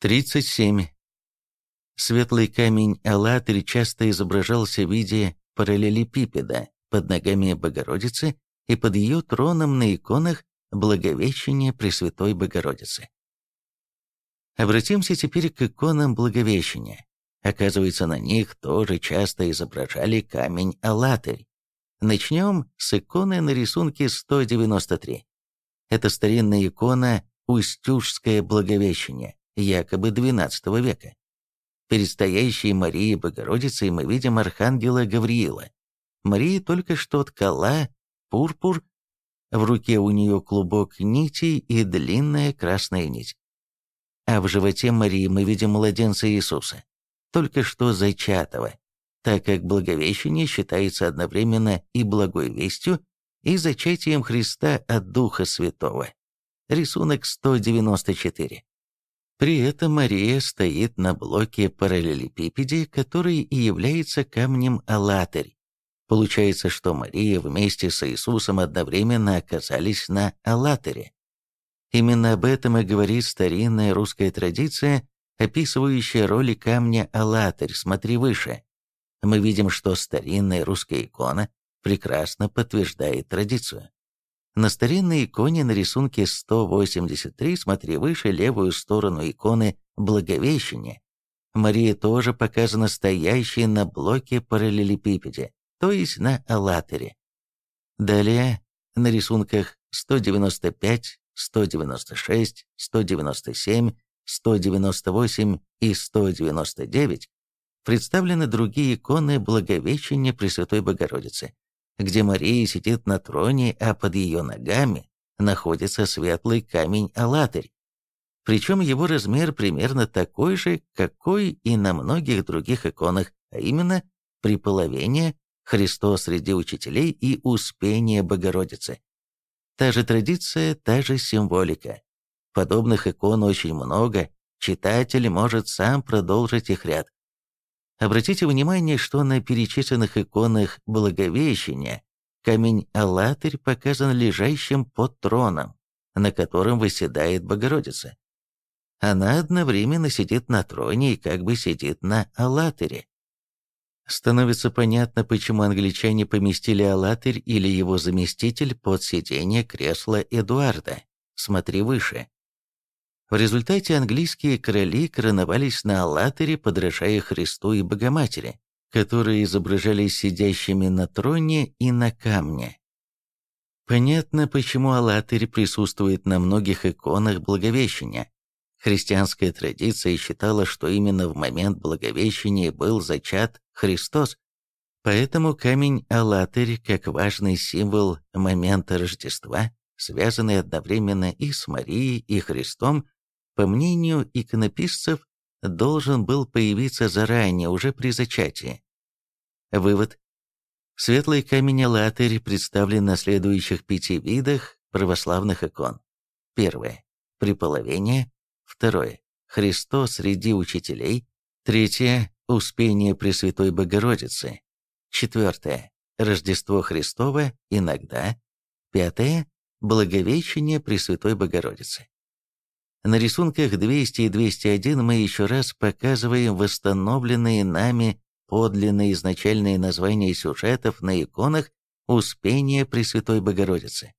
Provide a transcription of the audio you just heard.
37. Светлый камень Аллатырь часто изображался в виде параллелепипеда под ногами Богородицы и под ее троном на иконах Благовещения Пресвятой Богородицы. Обратимся теперь к иконам Благовещения. Оказывается, на них тоже часто изображали камень Аллатырь. Начнем с иконы на рисунке 193. Это старинная икона Устюжское Благовещение, якобы XII века. Перед стоящей Марией Богородицей мы видим архангела Гавриила. Мария только что ткала пурпур, в руке у нее клубок нитей и длинная красная нить. А в животе Марии мы видим младенца Иисуса, только что зачатого, так как Благовещение считается одновременно и благой вестью, и зачатием Христа от Духа Святого. Рисунок 194. При этом Мария стоит на блоке параллелепипеде, который и является камнем Алатырь. Получается, что Мария вместе с Иисусом одновременно оказались на Аллатыре. Именно об этом и говорит старинная русская традиция, описывающая роли камня Аллатырь, смотри выше. Мы видим, что старинная русская икона прекрасно подтверждает традицию. На старинной иконе на рисунке 183, смотри выше, левую сторону иконы Благовещения, Мария тоже показана стоящей на блоке параллелепипеде, то есть на аллатере. Далее на рисунках 195, 196, 197, 198 и 199 представлены другие иконы Благовещения Пресвятой Богородицы, где Мария сидит на троне, а под ее ногами находится светлый камень-алатырь. Причем его размер примерно такой же, какой и на многих других иконах, а именно при половине Христос среди учителей и Успение Богородицы. Та же традиция, та же символика. Подобных икон очень много, читатель может сам продолжить их ряд. Обратите внимание, что на перечисленных иконах Благовещения камень Аллатырь показан лежащим под троном, на котором выседает Богородица. Она одновременно сидит на троне и как бы сидит на Аллатыре. Становится понятно, почему англичане поместили Аллатырь или его заместитель под сиденье кресла Эдуарда. Смотри выше. В результате английские короли короновались на Аллатере, подражая Христу и Богоматери, которые изображались сидящими на троне и на камне. Понятно, почему Аллатырь присутствует на многих иконах Благовещения. Христианская традиция считала, что именно в момент Благовещения был зачат Христос, поэтому камень Аллатырь, как важный символ момента Рождества, связанный одновременно и с Марией, и Христом, по мнению иконописцев, должен был появиться заранее, уже при зачатии. Вывод. Светлый камень Алатырь представлен на следующих пяти видах православных икон. Первое. Приполовение. Второе. Христос среди учителей. Третье. Успение Пресвятой Богородицы. Четвертое. Рождество Христово иногда. Пятое. Благовещение Пресвятой Богородицы. На рисунках 200 и 201 мы еще раз показываем восстановленные нами подлинные изначальные названия сюжетов на иконах Успения Пресвятой Богородицы.